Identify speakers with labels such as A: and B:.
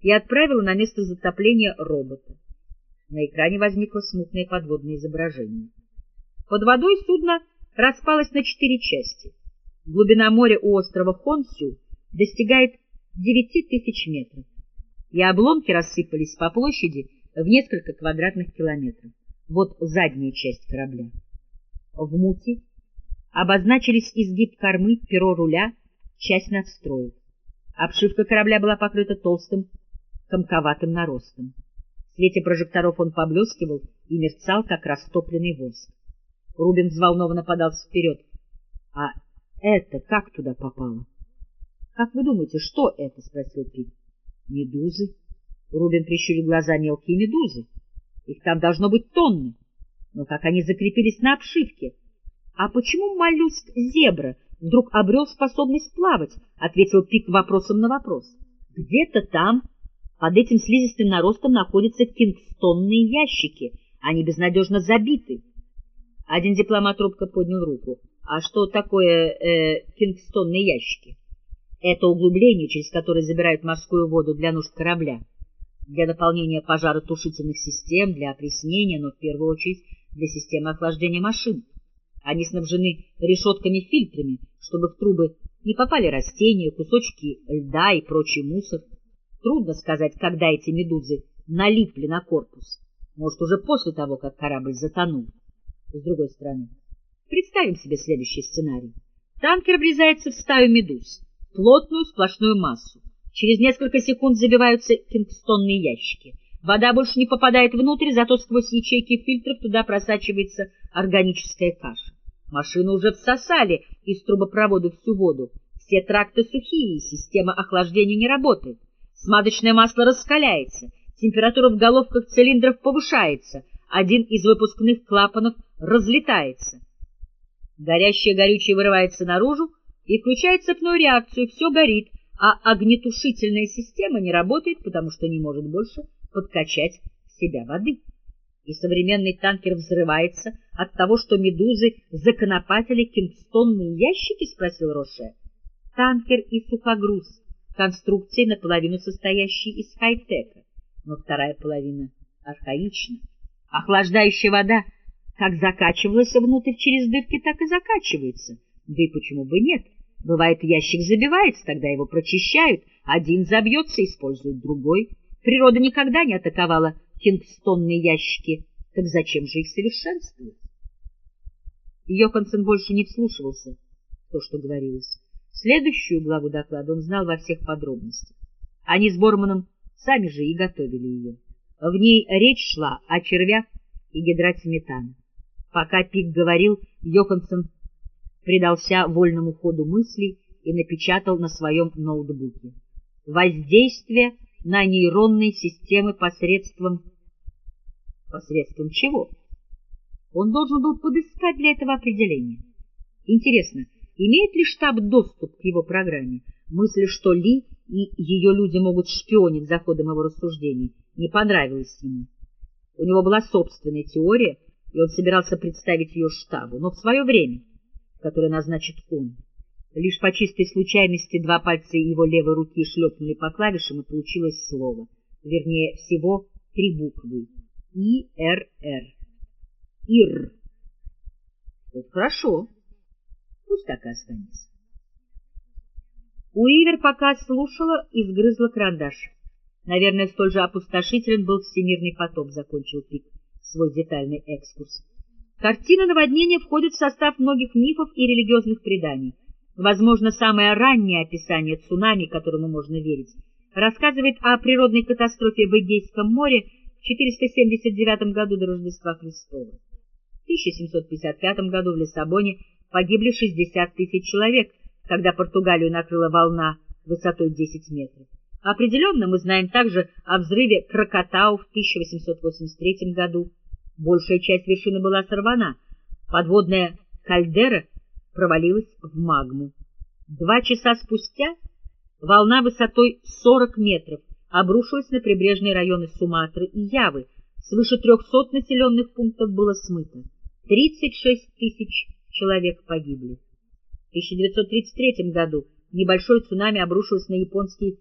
A: и отправила на место затопления робота. На экране возникло смутное подводное изображение. Под водой судно распалось на четыре части. Глубина моря у острова Хонсю достигает девяти тысяч метров, и обломки рассыпались по площади в несколько квадратных километров. Вот задняя часть корабля. В мути обозначились изгиб кормы, перо руля, часть надстроек. Обшивка корабля была покрыта толстым комковатым наростом. В свете прожекторов он поблескивал и мерцал, как растопленный воск. Рубин взволнованно подался вперед. — А это как туда попало? — Как вы думаете, что это? — спросил Пит. — Медузы. Рубин прищурил глаза. — Мелкие медузы. Их там должно быть тонны. Но как они закрепились на обшивке? — А почему моллюск-зебра вдруг обрел способность плавать? — ответил Пик вопросом на вопрос. — Где-то там под этим слизистым наростом находятся кингстонные ящики. Они безнадежно забиты. Один дипломат робко поднял руку. А что такое э, кингстонные ящики? Это углубление, через которое забирают морскую воду для нужд корабля, для наполнения пожаротушительных систем, для опреснения, но в первую очередь для системы охлаждения машин. Они снабжены решетками-фильтрами, чтобы в трубы не попали растения, кусочки льда и прочий мусор. Трудно сказать, когда эти медузы налипли на корпус. Может, уже после того, как корабль затонул. С другой стороны, представим себе следующий сценарий. Танкер врезается в стаю медуз, плотную сплошную массу. Через несколько секунд забиваются кингстонные ящики. Вода больше не попадает внутрь, зато сквозь ячейки фильтров туда просачивается органическая каша. Машину уже всосали из трубопровода всю воду. Все тракты сухие, система охлаждения не работает. Смазочное масло раскаляется, температура в головках цилиндров повышается, один из выпускных клапанов разлетается. Горящее горючее вырывается наружу и включает цепную реакцию, все горит, а огнетушительная система не работает, потому что не может больше подкачать в себя воды. И современный танкер взрывается от того, что медузы законопатили кингстонные ящики, спросил Роше. Танкер и сухогруз конструкции, наполовину состоящей из хай-тека, но вторая половина архаична. Охлаждающая вода как закачивалась внутрь через дырки, так и закачивается. Да и почему бы нет? Бывает, ящик забивается, тогда его прочищают, один забьется, используют другой. Природа никогда не атаковала кингстонные ящики, так зачем же их совершенствовать? Йоханссон больше не вслушивался в то, что говорилось. Следующую главу доклада он знал во всех подробностях. Они с Борманом сами же и готовили ее. В ней речь шла о червях и гидрате метана. Пока Пик говорил, Йоханссон предался вольному ходу мыслей и напечатал на своем ноутбуке. Воздействие на нейронные системы посредством... Посредством чего? Он должен был подыскать для этого определение. Интересно, Имеет ли штаб доступ к его программе? Мысль, что Ли и ее люди могут шпионить за ходом его рассуждений, не понравилась ему. У него была собственная теория, и он собирался представить ее штабу, но в свое время, которое назначит он. Лишь по чистой случайности два пальца его левой руки шлепнули по клавишам, и получилось слово. Вернее, всего три буквы. И-Р-Р. Ир. Это хорошо. Пусть так и останется. Уивер пока слушала и сгрызла карандаш. Наверное, столь же опустошителен был всемирный потоп, закончил Пик свой детальный экскурс. Картина наводнения входит в состав многих мифов и религиозных преданий. Возможно, самое раннее описание цунами, которому можно верить, рассказывает о природной катастрофе в Эгейском море в 479 году до Рождества Христова. В 1755 году в Лиссабоне погибли 60 тысяч человек, когда Португалию накрыла волна высотой 10 метров. Определенно мы знаем также о взрыве Крокотау в 1883 году. Большая часть вершины была сорвана. Подводная кальдера провалилась в магму. Два часа спустя волна высотой 40 метров обрушилась на прибрежные районы Суматры и Явы. Свыше 300 населенных пунктов было смыто. 36 тысяч человек погибли. В 1933 году небольшой цунами обрушился на японский